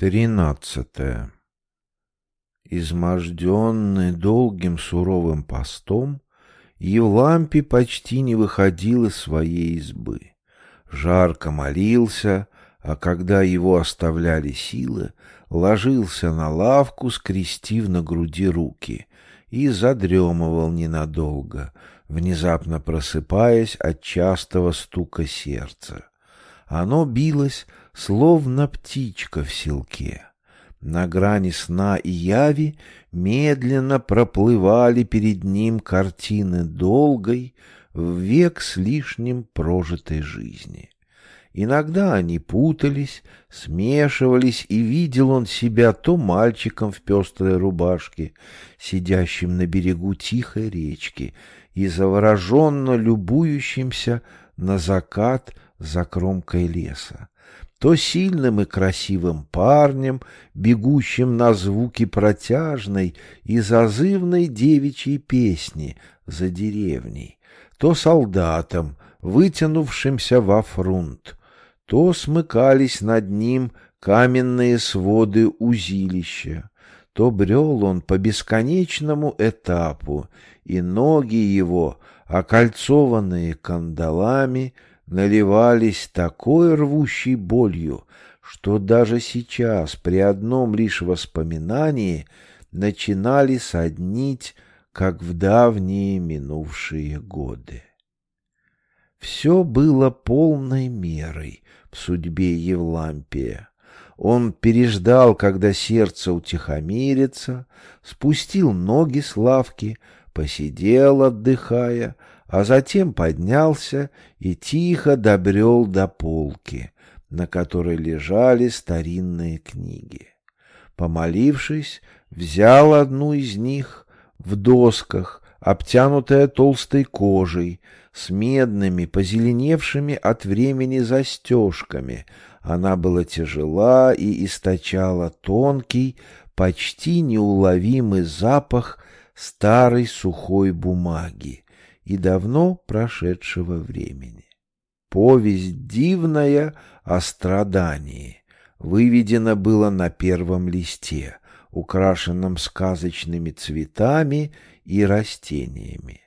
Тринадцатое. Изможденный долгим суровым постом, Евлампий почти не выходил из своей избы. Жарко молился, а когда его оставляли силы, ложился на лавку, скрестив на груди руки, и задремывал ненадолго, внезапно просыпаясь от частого стука сердца. Оно билось, словно птичка в селке. На грани сна и яви медленно проплывали перед ним картины долгой, в век с лишним прожитой жизни. Иногда они путались, смешивались, и видел он себя то мальчиком в пестрой рубашке, сидящим на берегу тихой речки и завороженно любующимся на закат за кромкой леса, то сильным и красивым парнем, бегущим на звуки протяжной и зазывной девичьей песни за деревней, то солдатом, вытянувшимся во фрунт, то смыкались над ним каменные своды узилища, то брел он по бесконечному этапу, и ноги его, окольцованные кандалами, наливались такой рвущей болью, что даже сейчас при одном лишь воспоминании начинали соднить, как в давние минувшие годы. Все было полной мерой в судьбе Евлампия. Он переждал, когда сердце утихомирится, спустил ноги с лавки, посидел, отдыхая, а затем поднялся и тихо добрел до полки, на которой лежали старинные книги. Помолившись, взял одну из них в досках, обтянутая толстой кожей, с медными, позеленевшими от времени застежками. Она была тяжела и источала тонкий, почти неуловимый запах старой сухой бумаги, и давно прошедшего времени. Повесть дивная о страдании выведена была на первом листе, украшенном сказочными цветами и растениями.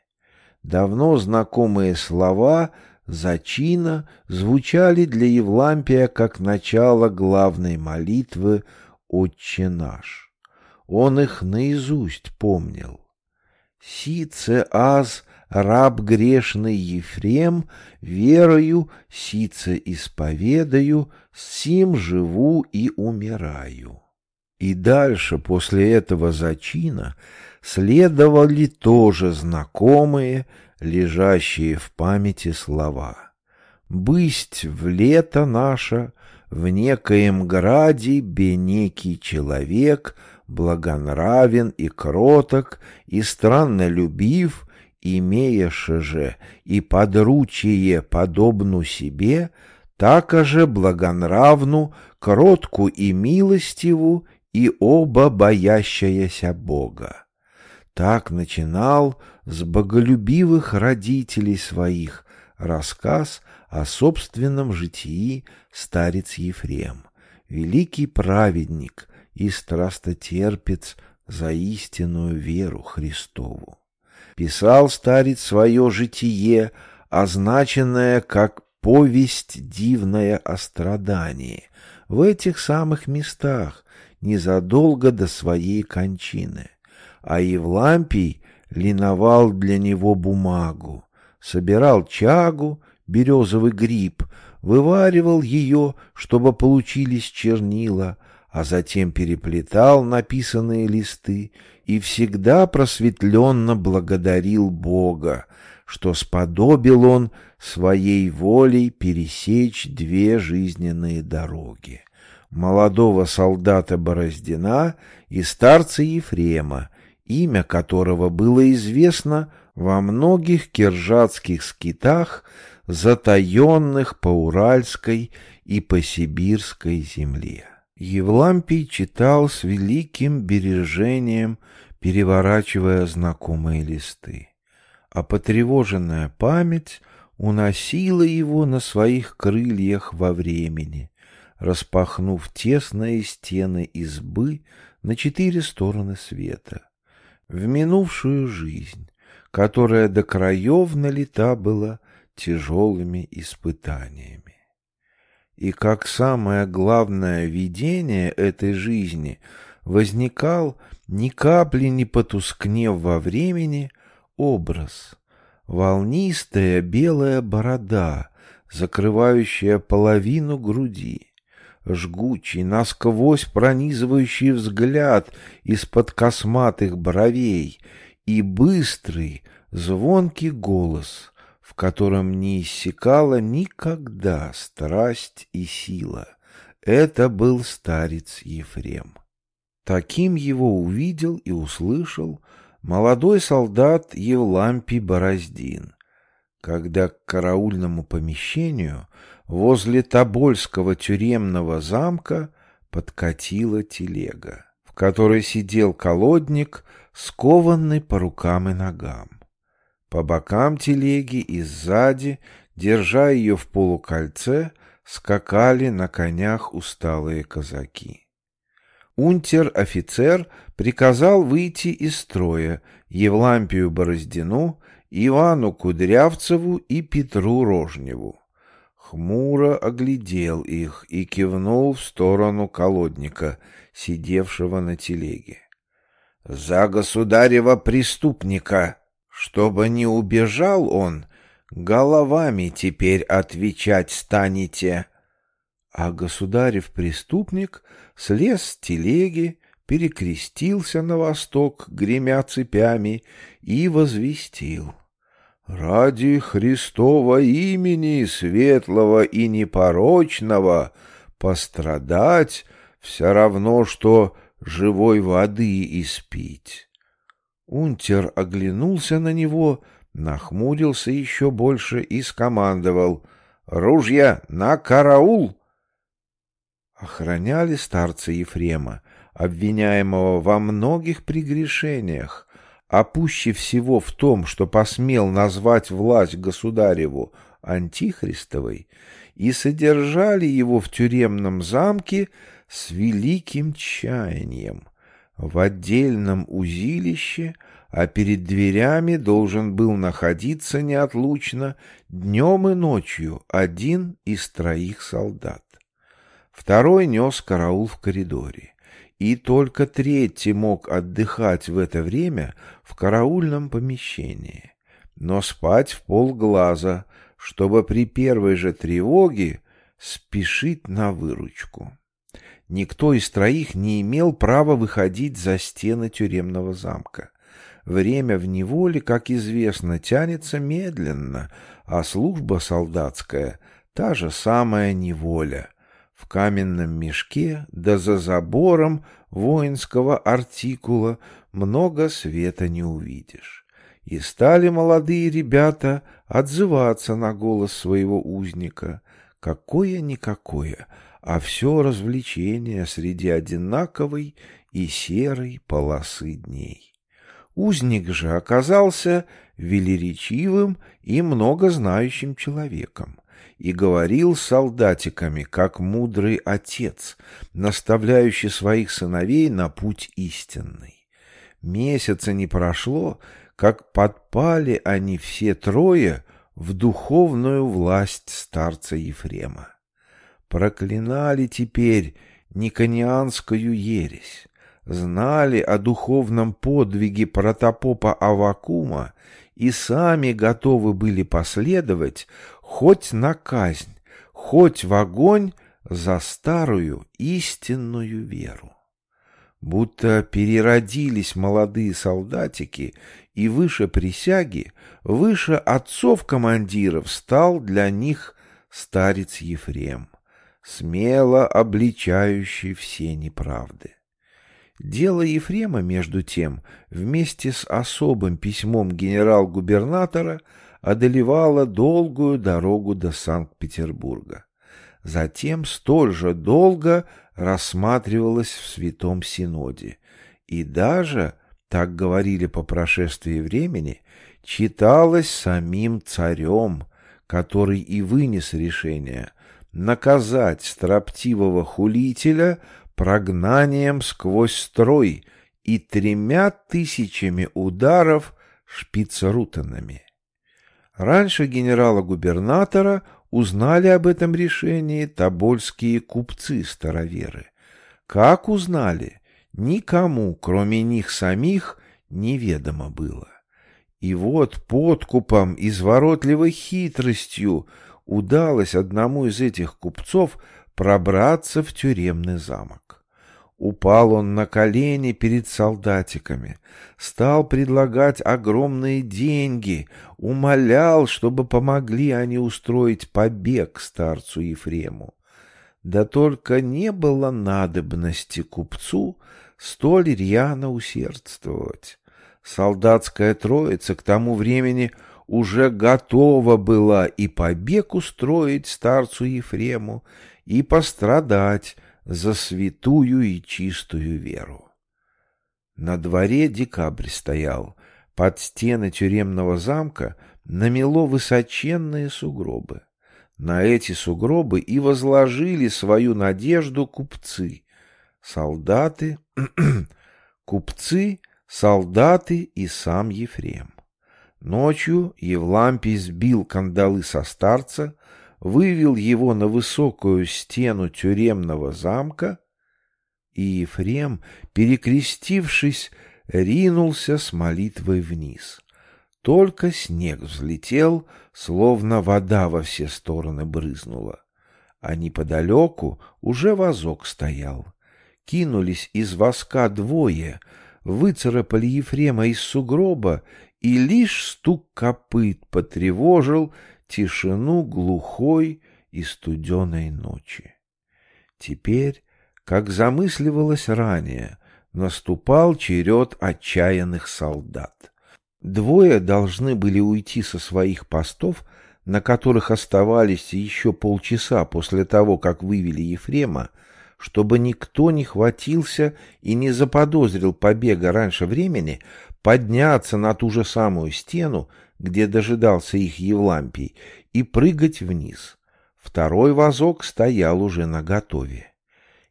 Давно знакомые слова зачина звучали для Евлампия как начало главной молитвы «Отче наш». Он их наизусть помнил. «Сице аз раб грешный Ефрем, верою, сице исповедаю, сим живу и умираю. И дальше, после этого зачина, следовали тоже знакомые, лежащие в памяти слова. «Бысть в лето наше, в некоем граде бенекий человек, благонравен и кроток, и странно любив, имееше же и подручие подобну себе, так же благонравну, кротку и милостиву, и оба боящаяся Бога. Так начинал с боголюбивых родителей своих рассказ о собственном житии старец Ефрем, великий праведник и страстотерпец за истинную веру Христову писал старец свое житие, означенное как повесть дивная о страдании, в этих самых местах, незадолго до своей кончины. А Евлампий линовал для него бумагу, собирал чагу, березовый гриб, вываривал ее, чтобы получились чернила, а затем переплетал написанные листы и всегда просветленно благодарил Бога, что сподобил он своей волей пересечь две жизненные дороги — молодого солдата Бороздина и старца Ефрема, имя которого было известно во многих киржатских скитах, затаенных по Уральской и по Сибирской земле. Евлампий читал с великим бережением, переворачивая знакомые листы, а потревоженная память уносила его на своих крыльях во времени, распахнув тесные стены избы на четыре стороны света, в минувшую жизнь, которая до краев налита была тяжелыми испытаниями. И как самое главное видение этой жизни возникал, ни капли не потускнев во времени, образ. Волнистая белая борода, закрывающая половину груди, жгучий, насквозь пронизывающий взгляд из-под косматых бровей и быстрый, звонкий голос, в котором не иссякала никогда страсть и сила. Это был старец Ефрем. Таким его увидел и услышал молодой солдат Евлампий Бороздин, когда к караульному помещению возле Тобольского тюремного замка подкатила телега, в которой сидел колодник, скованный по рукам и ногам. По бокам телеги и сзади, держа ее в полукольце, скакали на конях усталые казаки. Унтер-офицер приказал выйти из строя Евлампию Бороздину, Ивану Кудрявцеву и Петру Рожневу. Хмуро оглядел их и кивнул в сторону колодника, сидевшего на телеге. — За государева преступника! Чтобы не убежал он, головами теперь отвечать станете. А государев преступник слез с телеги, перекрестился на восток, гремя цепями, и возвестил. «Ради Христова имени светлого и непорочного пострадать все равно, что живой воды испить». Унтер оглянулся на него, нахмурился еще больше и скомандовал «Ружья на караул!» охраняли старца Ефрема, обвиняемого во многих прегрешениях, а пуще всего в том, что посмел назвать власть государеву антихристовой, и содержали его в тюремном замке с великим чаянием. В отдельном узилище, а перед дверями должен был находиться неотлучно днем и ночью один из троих солдат. Второй нес караул в коридоре. И только третий мог отдыхать в это время в караульном помещении. Но спать в полглаза, чтобы при первой же тревоге спешить на выручку. Никто из троих не имел права выходить за стены тюремного замка. Время в неволе, как известно, тянется медленно, а служба солдатская — та же самая неволя, в каменном мешке, да за забором воинского артикула много света не увидишь. И стали молодые ребята отзываться на голос своего узника. Какое-никакое, а все развлечение среди одинаковой и серой полосы дней. Узник же оказался велеречивым и многознающим человеком и говорил с солдатиками, как мудрый отец, наставляющий своих сыновей на путь истинный. Месяца не прошло, как подпали они все трое в духовную власть старца Ефрема. Проклинали теперь никонианскую ересь, знали о духовном подвиге протопопа Авакума и сами готовы были последовать хоть на казнь, хоть в огонь за старую истинную веру. Будто переродились молодые солдатики, и выше присяги, выше отцов-командиров стал для них старец Ефрем, смело обличающий все неправды. Дело Ефрема, между тем, вместе с особым письмом генерал-губернатора одолевала долгую дорогу до Санкт-Петербурга. Затем столь же долго рассматривалась в Святом Синоде. И даже, так говорили по прошествии времени, читалась самим царем, который и вынес решение, наказать строптивого хулителя прогнанием сквозь строй и тремя тысячами ударов шпицрутенами. Раньше генерала-губернатора узнали об этом решении тобольские купцы-староверы. Как узнали, никому, кроме них самих, неведомо было. И вот подкупом, изворотливой хитростью удалось одному из этих купцов пробраться в тюремный замок. Упал он на колени перед солдатиками, стал предлагать огромные деньги, умолял, чтобы помогли они устроить побег старцу Ефрему. Да только не было надобности купцу столь рьяно усердствовать. Солдатская троица к тому времени уже готова была и побег устроить старцу Ефрему, и пострадать за святую и чистую веру. На дворе декабрь стоял, под стены тюремного замка намело высоченные сугробы. На эти сугробы и возложили свою надежду купцы, солдаты, купцы, солдаты и сам Ефрем. Ночью Евлампий сбил кандалы со старца, вывел его на высокую стену тюремного замка, и Ефрем, перекрестившись, ринулся с молитвой вниз. Только снег взлетел, словно вода во все стороны брызнула. А неподалеку уже вазок стоял. Кинулись из воска двое, выцарапали Ефрема из сугроба, и лишь стук копыт потревожил тишину глухой и студеной ночи. Теперь, как замысливалось ранее, наступал черед отчаянных солдат. Двое должны были уйти со своих постов, на которых оставались еще полчаса после того, как вывели Ефрема, чтобы никто не хватился и не заподозрил побега раньше времени, подняться на ту же самую стену, где дожидался их Евлампий, и прыгать вниз. Второй вазок стоял уже наготове.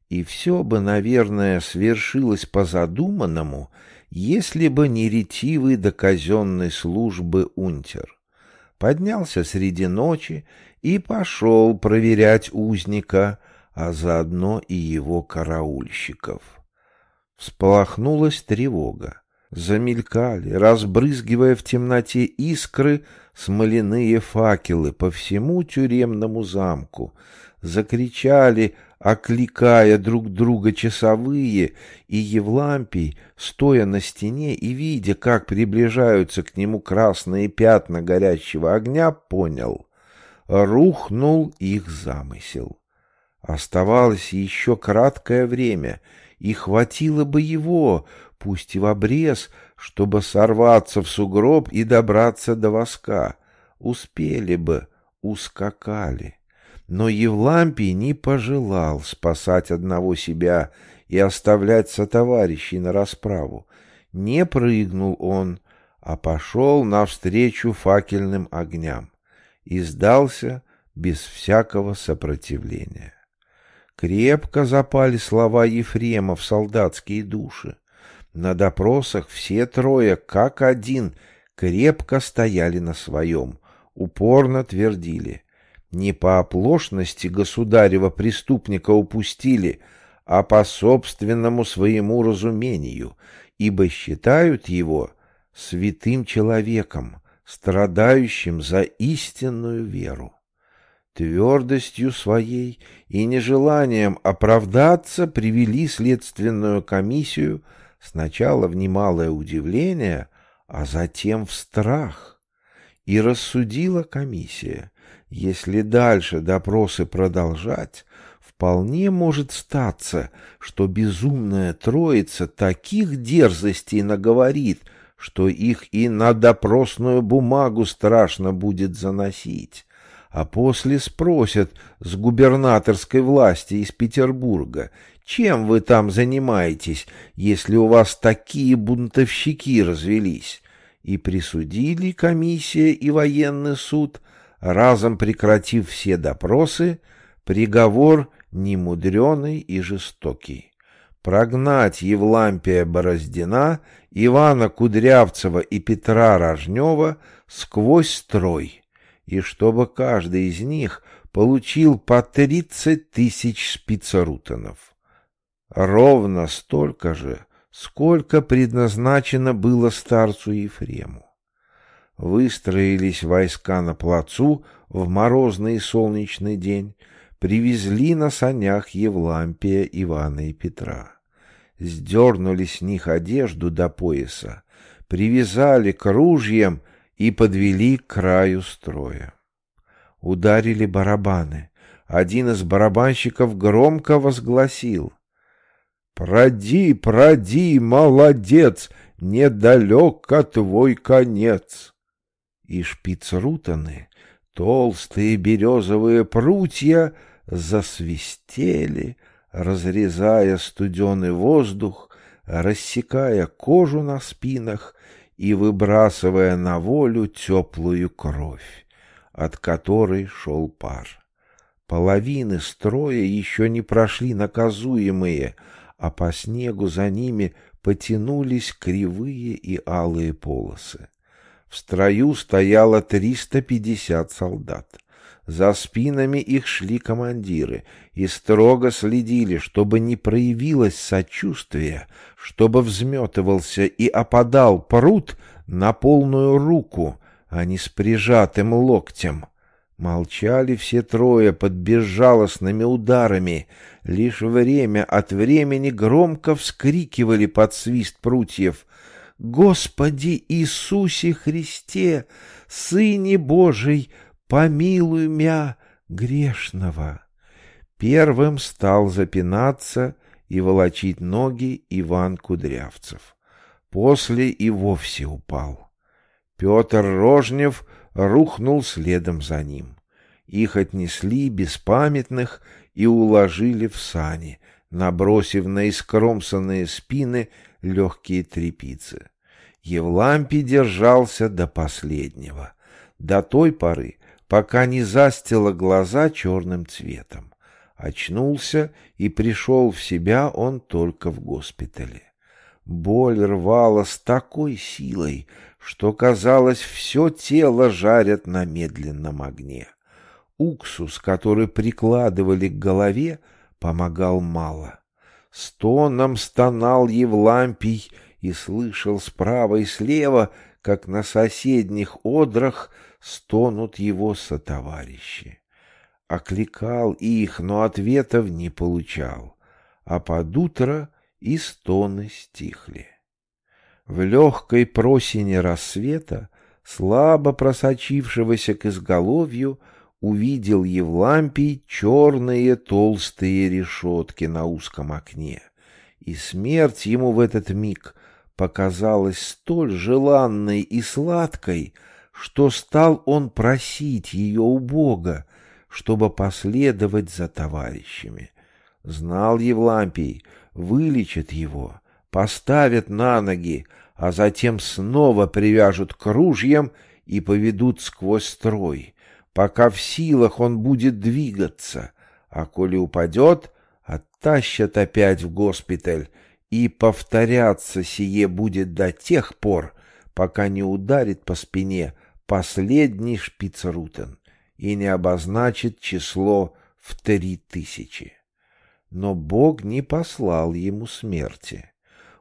И все бы, наверное, свершилось по задуманному, если бы не ретивый до казенной службы унтер. Поднялся среди ночи и пошел проверять узника, а заодно и его караульщиков. Всполохнулась тревога. Замелькали, разбрызгивая в темноте искры, смоляные факелы по всему тюремному замку. Закричали, окликая друг друга часовые, и Евлампий, стоя на стене и видя, как приближаются к нему красные пятна горящего огня, понял — рухнул их замысел. Оставалось еще краткое время, и хватило бы его, пусть и в обрез, чтобы сорваться в сугроб и добраться до воска. Успели бы, ускакали. Но Евлампий не пожелал спасать одного себя и оставлять сотоварищей на расправу. Не прыгнул он, а пошел навстречу факельным огням и сдался без всякого сопротивления. Крепко запали слова Ефрема в солдатские души. На допросах все трое, как один, крепко стояли на своем, упорно твердили. Не по оплошности государева преступника упустили, а по собственному своему разумению, ибо считают его святым человеком, страдающим за истинную веру. Твердостью своей и нежеланием оправдаться привели следственную комиссию сначала в немалое удивление, а затем в страх. И рассудила комиссия, если дальше допросы продолжать, вполне может статься, что безумная троица таких дерзостей наговорит, что их и на допросную бумагу страшно будет заносить, а после спросят с губернаторской власти из Петербурга, чем вы там занимаетесь, если у вас такие бунтовщики развелись? И присудили комиссия и военный суд, разом прекратив все допросы, приговор немудреный и жестокий. Прогнать Евлампия Бороздина, Ивана Кудрявцева и Петра Рожнева сквозь строй, и чтобы каждый из них получил по тридцать тысяч спицерутонов. Ровно столько же, сколько предназначено было старцу Ефрему. Выстроились войска на плацу в морозный солнечный день, привезли на санях Евлампия, Ивана и Петра. Сдернули с них одежду до пояса, привязали к ружьям и подвели к краю строя. Ударили барабаны. Один из барабанщиков громко возгласил «Проди, проди, молодец, недалеко твой конец!» И шпицрутаны, толстые березовые прутья, засвистели, разрезая студеный воздух, рассекая кожу на спинах и выбрасывая на волю теплую кровь, от которой шел пар. Половины строя еще не прошли наказуемые, а по снегу за ними потянулись кривые и алые полосы. В строю стояло триста пятьдесят солдат. За спинами их шли командиры и строго следили, чтобы не проявилось сочувствие, чтобы взметывался и опадал пруд на полную руку, а не с прижатым локтем. Молчали все трое под безжалостными ударами, лишь время от времени громко вскрикивали под свист прутьев «Господи Иисусе Христе, Сыне Божий, помилуй мя грешного. Первым стал запинаться и волочить ноги Иван Кудрявцев. После и вовсе упал. Петр Рожнев рухнул следом за ним. Их отнесли беспамятных и уложили в сани, набросив на искромсанные спины легкие трепицы. Евлампий держался до последнего, до той поры, пока не застило глаза черным цветом. Очнулся и пришел в себя он только в госпитале. Боль рвала с такой силой, что, казалось, все тело жарят на медленном огне. Уксус, который прикладывали к голове, помогал мало. Стоном стонал Евлампий и слышал справа и слева, как на соседних одрах стонут его сотоварищи. Окликал их, но ответов не получал, а под утро и стоны стихли. В легкой просине рассвета, слабо просочившегося к изголовью, увидел Евлампий черные толстые решетки на узком окне, и смерть ему в этот миг показалась столь желанной и сладкой, что стал он просить ее у Бога, чтобы последовать за товарищами. Знал Евлампий, вылечат его, поставят на ноги, а затем снова привяжут к ружьям и поведут сквозь строй, пока в силах он будет двигаться, а коли упадет, оттащат опять в госпиталь, и повторяться сие будет до тех пор, пока не ударит по спине последний шпицрутен и не обозначит число в три тысячи. Но Бог не послал ему смерти.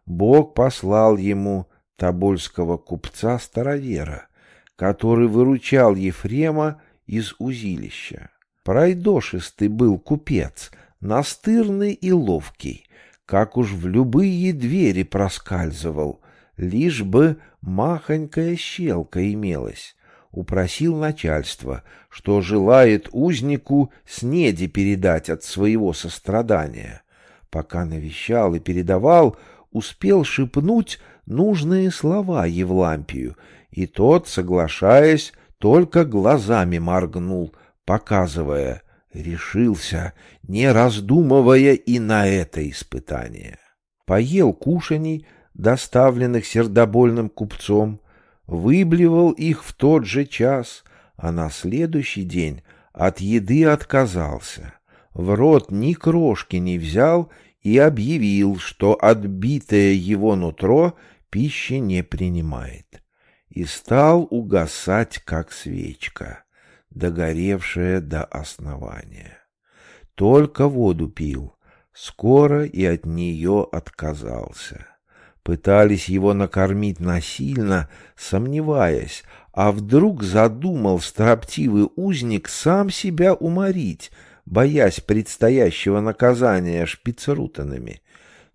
Бог послал ему тобольского купца-старовера, который выручал Ефрема из узилища. Пройдошистый был купец, настырный и ловкий, как уж в любые двери проскальзывал, лишь бы махонькая щелка имелась, упросил начальство, что желает узнику снеди передать от своего сострадания. Пока навещал и передавал, успел шепнуть нужные слова Евлампию, и тот, соглашаясь, только глазами моргнул, показывая, решился, не раздумывая и на это испытание. Поел кушаний, доставленных сердобольным купцом, выблевал их в тот же час, а на следующий день от еды отказался, в рот ни крошки не взял и объявил, что отбитое его нутро пищи не принимает. И стал угасать, как свечка, догоревшая до основания. Только воду пил, скоро и от нее отказался. Пытались его накормить насильно, сомневаясь, а вдруг задумал строптивый узник сам себя уморить, боясь предстоящего наказания шпицерутанами.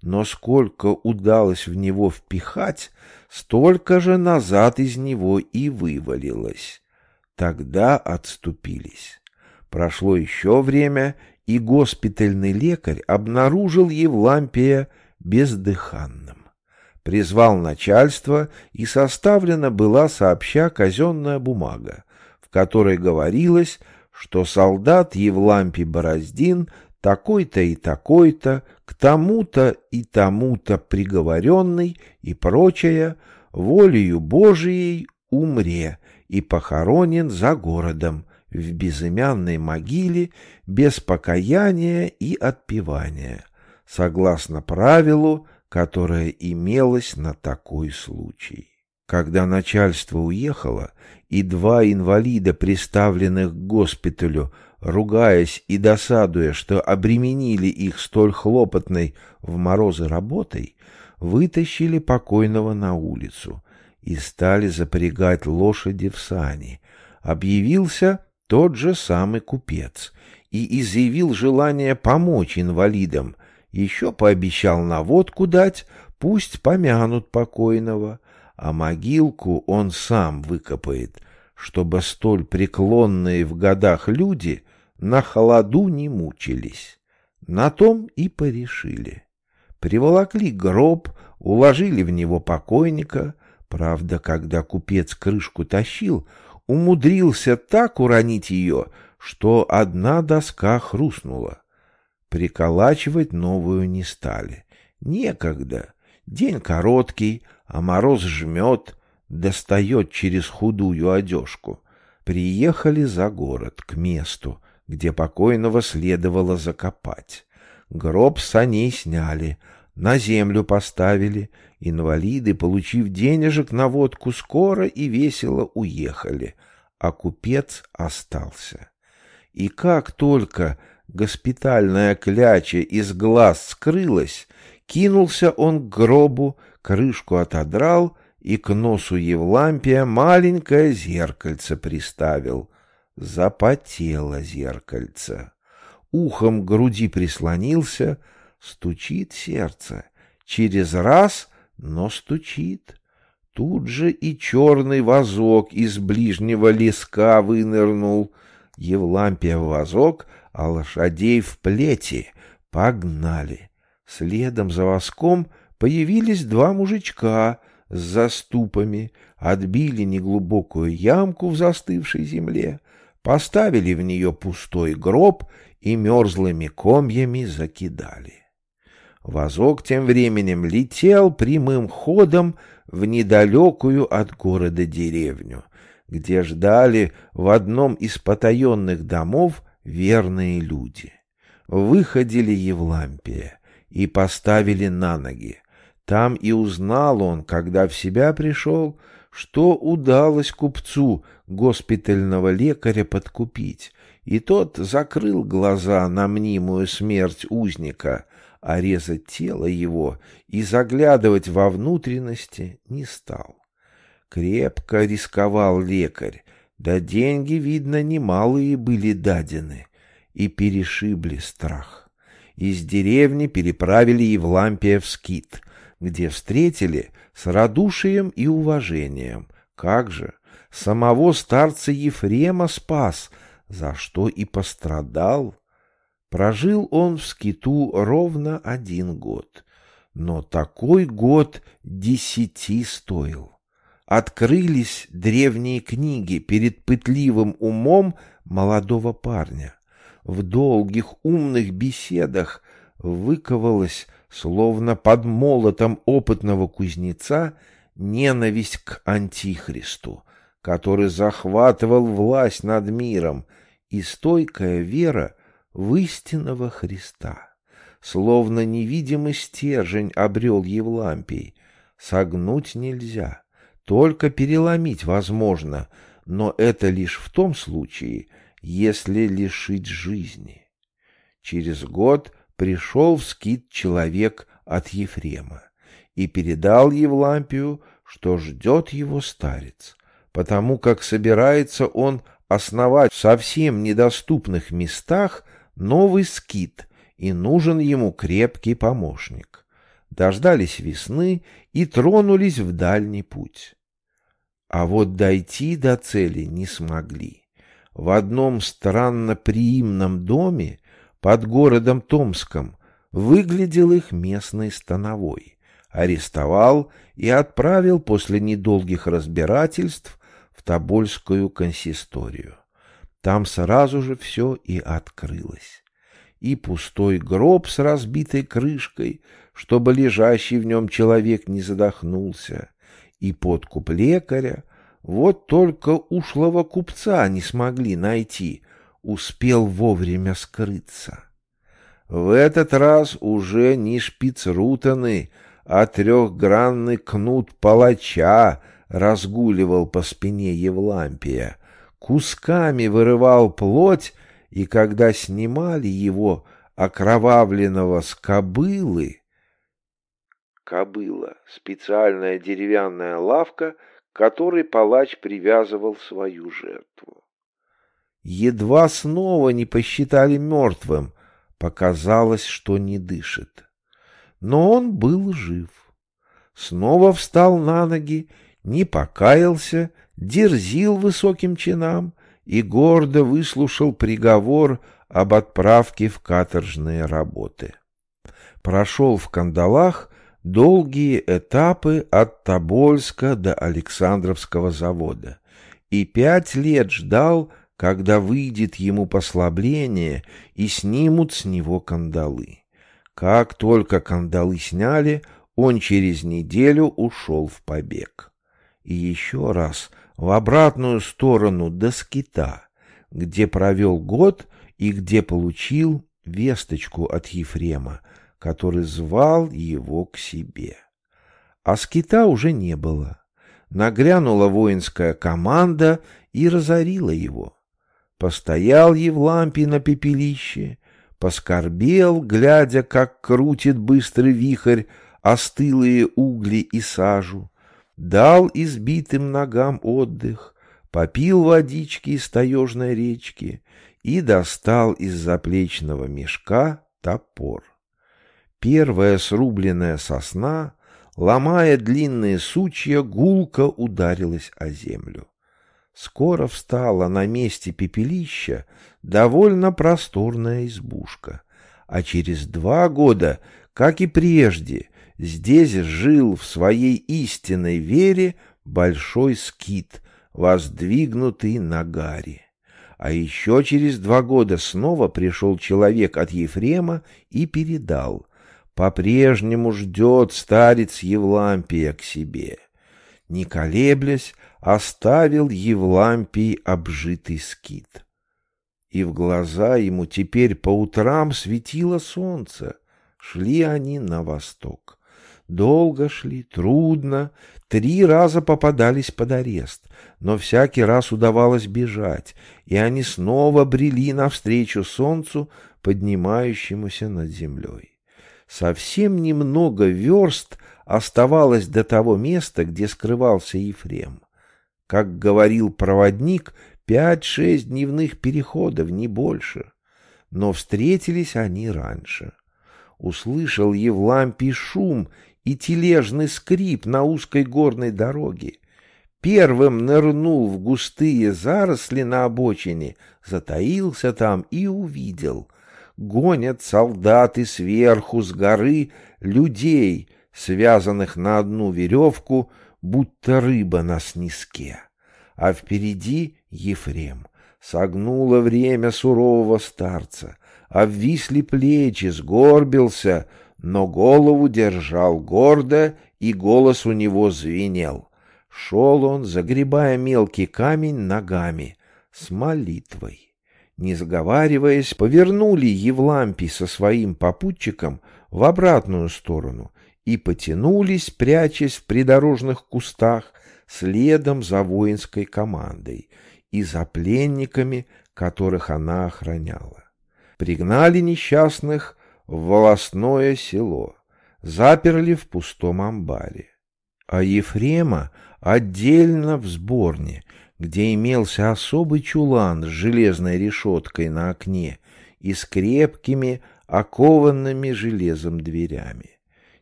Но сколько удалось в него впихать, столько же назад из него и вывалилось. Тогда отступились. Прошло еще время, и госпитальный лекарь обнаружил Евлампия бездыханным. Призвал начальство, и составлена была сообща казенная бумага, в которой говорилось, что солдат Евлампий Бороздин такой-то и такой-то, к тому-то и тому-то приговоренный и прочее, волею Божией умре и похоронен за городом, в безымянной могиле, без покаяния и отпевания, согласно правилу, которое имелось на такой случай. Когда начальство уехало, и два инвалида, приставленных к госпиталю, ругаясь и досадуя, что обременили их столь хлопотной в морозы работой, вытащили покойного на улицу и стали запрягать лошади в сани. Объявился тот же самый купец и изъявил желание помочь инвалидам, еще пообещал наводку дать, пусть помянут покойного, а могилку он сам выкопает, чтобы столь преклонные в годах люди на холоду не мучились. На том и порешили. Приволокли гроб, уложили в него покойника. Правда, когда купец крышку тащил, умудрился так уронить ее, что одна доска хрустнула. Приколачивать новую не стали. Некогда. День короткий, а мороз жмет, достает через худую одежку. Приехали за город, к месту, где покойного следовало закопать. Гроб саней сняли, на землю поставили. Инвалиды, получив денежек на водку, скоро и весело уехали, а купец остался. И как только госпитальная кляча из глаз скрылась, кинулся он к гробу, крышку отодрал и к носу Евлампия маленькое зеркальце приставил. Запотело зеркальце. Ухом к груди прислонился, стучит сердце. Через раз, но стучит. Тут же и черный вазок из ближнего леска вынырнул. Евлампия в вазок, а лошадей в плети. Погнали. Следом за воском появились два мужичка с заступами, отбили неглубокую ямку в застывшей земле, поставили в нее пустой гроб и мерзлыми комьями закидали. Возок тем временем летел прямым ходом в недалекую от города деревню, где ждали в одном из потаенных домов верные люди. Выходили Евлампия и поставили на ноги. Там и узнал он, когда в себя пришел, что удалось купцу госпитального лекаря подкупить, и тот закрыл глаза на мнимую смерть узника, а резать тело его и заглядывать во внутренности не стал. Крепко рисковал лекарь, да деньги, видно, немалые были дадены, и перешибли страх. Из деревни переправили Евлампия в скит, где встретили с радушием и уважением. Как же! Самого старца Ефрема спас, за что и пострадал. Прожил он в скиту ровно один год, но такой год десяти стоил открылись древние книги перед пытливым умом молодого парня. В долгих умных беседах выковалась, словно под молотом опытного кузнеца, ненависть к Антихристу, который захватывал власть над миром, и стойкая вера в истинного Христа. Словно невидимый стержень обрел Евлампий. Согнуть нельзя, только переломить возможно, но это лишь в том случае, если лишить жизни. Через год пришел в скит человек от Ефрема и передал Евлампию, что ждет его старец, потому как собирается он основать в совсем недоступных местах новый скит, и нужен ему крепкий помощник. Дождались весны и тронулись в дальний путь. А вот дойти до цели не смогли. В одном странно приимном доме под городом Томском выглядел их местный становой, арестовал и отправил после недолгих разбирательств в Тобольскую консисторию. Там сразу же все и открылось. И пустой гроб с разбитой крышкой, чтобы лежащий в нем человек не задохнулся, и подкуп лекаря, вот только ушлого купца не смогли найти, успел вовремя скрыться. В этот раз уже не шпицрутаны, а трехгранный кнут палача разгуливал по спине Евлампия, кусками вырывал плоть, и когда снимали его, окровавленного с кобылы, Кобыла — специальная деревянная лавка, к которой палач привязывал свою жертву. Едва снова не посчитали мертвым, показалось, что не дышит. Но он был жив. Снова встал на ноги, не покаялся, дерзил высоким чинам и гордо выслушал приговор об отправке в каторжные работы. Прошел в кандалах долгие этапы от Тобольска до Александровского завода и пять лет ждал, когда выйдет ему послабление и снимут с него кандалы. Как только кандалы сняли, он через неделю ушел в побег. И еще раз в обратную сторону до скита, где провел год и где получил весточку от Ефрема, который звал его к себе. А скита уже не было. Нагрянула воинская команда и разорила его. Постоял Евлампий на пепелище, поскорбел, глядя, как крутит быстрый вихрь остылые угли и сажу, дал избитым ногам отдых, попил водички из таежной речки и достал из заплечного мешка топор. Первая срубленная сосна, ломая длинные сучья, гулко ударилась о землю. Скоро встала на месте пепелища довольно просторная избушка, а через два года, как и прежде, здесь жил в своей истинной вере большой скит, воздвигнутый на гаре. А еще через два года снова пришел человек от Ефрема и передал — по-прежнему ждет старец Евлампия к себе. Не колеблясь, оставил Евлампий обжитый скит. И в глаза ему теперь по утрам светило солнце. Шли они на восток. Долго шли, трудно, три раза попадались под арест, но всякий раз удавалось бежать, и они снова брели навстречу солнцу, поднимающемуся над землей. Совсем немного верст оставалось до того места, где скрывался Ефрем. Как говорил проводник, пять-шесть дневных переходов, не больше. Но встретились они раньше. Услышал Евлампий шум и тележный скрип на узкой горной дороге. Первым нырнул в густые заросли на обочине, затаился там и увидел гонят солдаты сверху с горы людей, связанных на одну веревку, будто рыба на сниске. А впереди Ефрем. Согнуло время сурового старца, обвисли плечи, сгорбился, но голову держал гордо, и голос у него звенел. Шел он, загребая мелкий камень ногами, с молитвой. не заговариваясь, повернули Евлампий со своим попутчиком в обратную сторону и потянулись, прячась в придорожных кустах, следом за воинской командой и за пленниками, которых она охраняла. Пригнали несчастных в волосное село, заперли в пустом амбаре. А Ефрема отдельно в сборне, где имелся особый чулан с железной решеткой на окне и с крепкими, окованными железом дверями.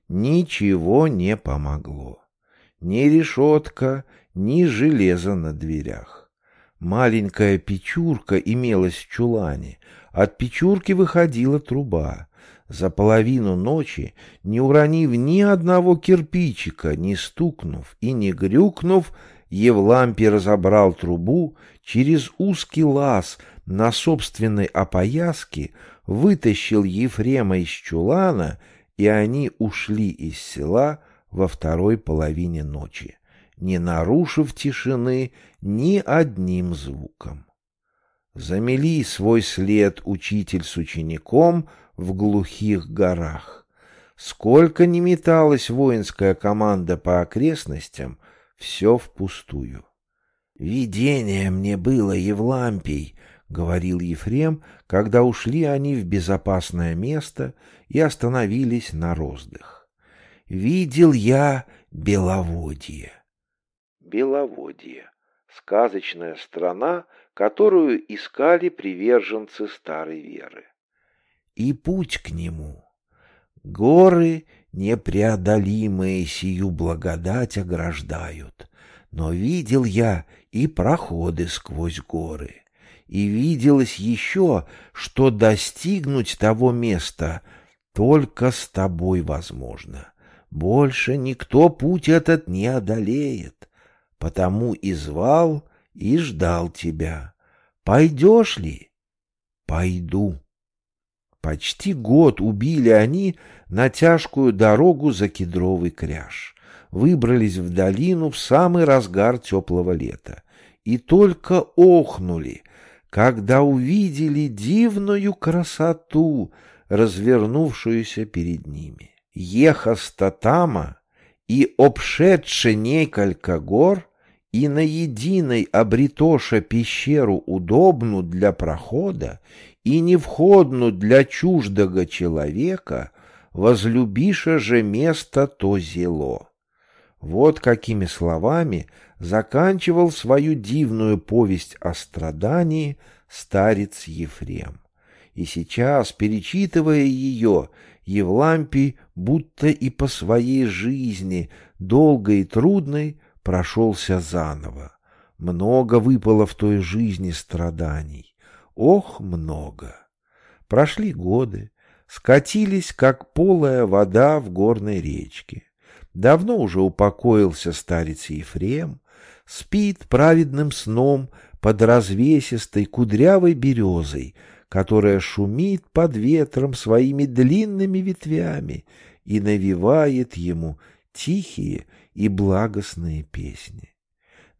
Ничего не помогло. Ни решетка, ни железо на дверях. Маленькая печурка имелась в чулане. От печурки выходила труба. За половину ночи, не уронив ни одного кирпичика, не стукнув и не грюкнув, Евлампий разобрал трубу, через узкий лаз на собственной опояске вытащил Ефрема из чулана, и они ушли из села во второй половине ночи, не нарушив тишины ни одним звуком. Замели свой след учитель с учеником в глухих горах. Сколько ни металась воинская команда по окрестностям, все впустую. «Видение мне было, Евлампий», — говорил Ефрем, когда ушли они в безопасное место и остановились на роздых. «Видел я Беловодье». Беловодье — сказочная страна, которую искали приверженцы старой веры. И путь к нему. Горы непреодолимые сию благодать ограждают. Но видел я и проходы сквозь горы. И виделось еще, что достигнуть того места только с тобой возможно. Больше никто путь этот не одолеет. Потому и звал, и ждал тебя. Пойдешь ли? Пойду. Почти год убили они на тяжкую дорогу за кедровый кряж. Выбрались в долину в самый разгар теплого лета. И только охнули, когда увидели дивную красоту, развернувшуюся перед ними. Ехастатама и обшедше неколько гор, и на единой обретоша пещеру удобну для прохода, и невходну для чуждого человека, возлюбиша же место то зело. Вот какими словами заканчивал свою дивную повесть о страдании старец Ефрем. И сейчас, перечитывая ее, Евлампий будто и по своей жизни, долгой и трудной, прошелся заново. Много выпало в той жизни страданий. Ох, много! Прошли годы, скатились, как полая вода в горной речке. Давно уже упокоился старец Ефрем, спит праведным сном под развесистой кудрявой березой, которая шумит под ветром своими длинными ветвями и навевает ему тихие и благостные песни.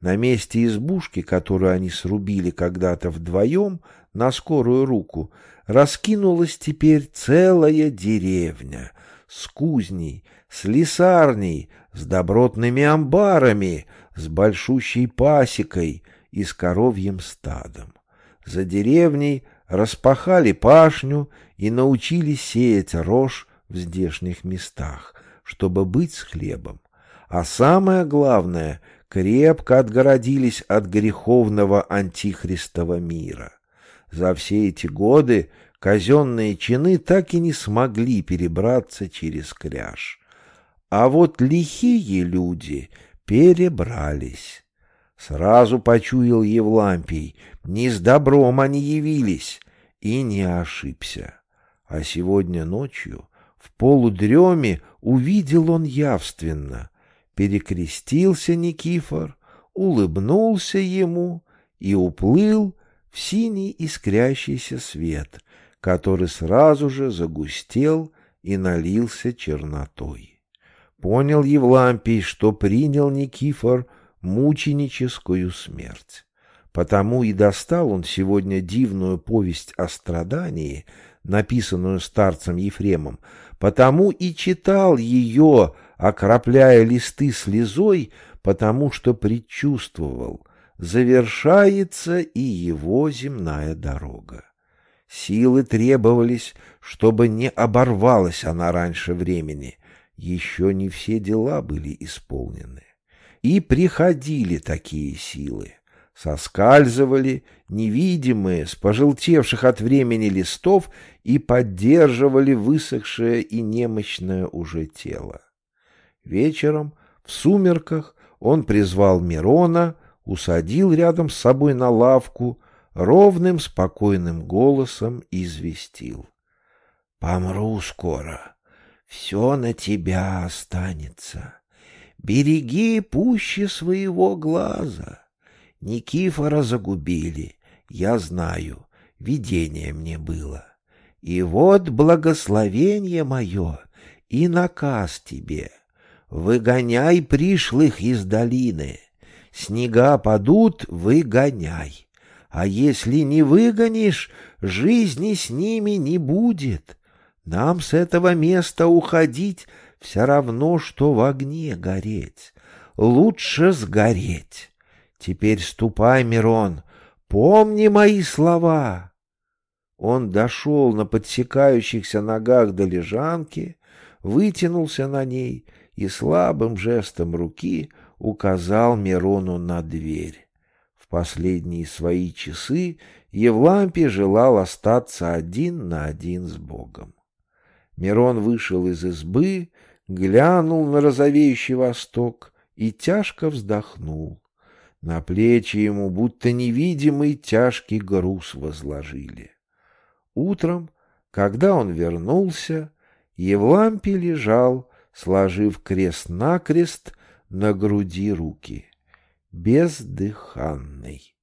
На месте избушки, которую они срубили когда-то вдвоем на скорую руку, раскинулась теперь целая деревня с кузней, с лесарней, с добротными амбарами, с большущей пасекой и с коровьим стадом. За деревней распахали пашню и научились сеять рожь в здешних местах, чтобы быть с хлебом. А самое главное — крепко отгородились от греховного антихристова мира. За все эти годы казенные чины так и не смогли перебраться через кряж. А вот лихие люди перебрались. Сразу почуял Евлампий, не с добром они явились, и не ошибся. А сегодня ночью в полудреме увидел он явственно — Перекрестился Никифор, улыбнулся ему и уплыл в синий искрящийся свет, который сразу же загустел и налился чернотой. Понял Евлампий, что принял Никифор мученическую смерть. Потому и достал он сегодня дивную повесть о страдании, написанную старцем Ефремом, потому и читал ее, окропляя листы слезой, потому что предчувствовал, завершается и его земная дорога. Силы требовались, чтобы не оборвалась она раньше времени, еще не все дела были исполнены. И приходили такие силы соскальзывали, невидимые, с пожелтевших от времени листов, и поддерживали высохшее и немощное уже тело. Вечером, в сумерках, он призвал Мирона, усадил рядом с собой на лавку, ровным, спокойным голосом известил. — Помру скоро, все на тебя останется. Береги пуще своего глаза. Никифора загубили, я знаю, видение мне было. И вот благословение мое и наказ тебе. Выгоняй пришлых из долины. Снега падут, выгоняй. А если не выгонишь, жизни с ними не будет. Нам с этого места уходить все равно, что в огне гореть. Лучше сгореть. Теперь ступай, Мирон, помни мои слова. Он дошел на подсекающихся ногах до лежанки, вытянулся на ней и слабым жестом руки указал Мирону на дверь. В последние свои часы Евлампий желал остаться один на один с Богом. Мирон вышел из избы, глянул на розовеющий восток и тяжко вздохнул. На плечи ему будто невидимый тяжкий груз возложили. Утром, когда он вернулся, Евлампий лежал, сложив крест-накрест на груди руки, бездыханный.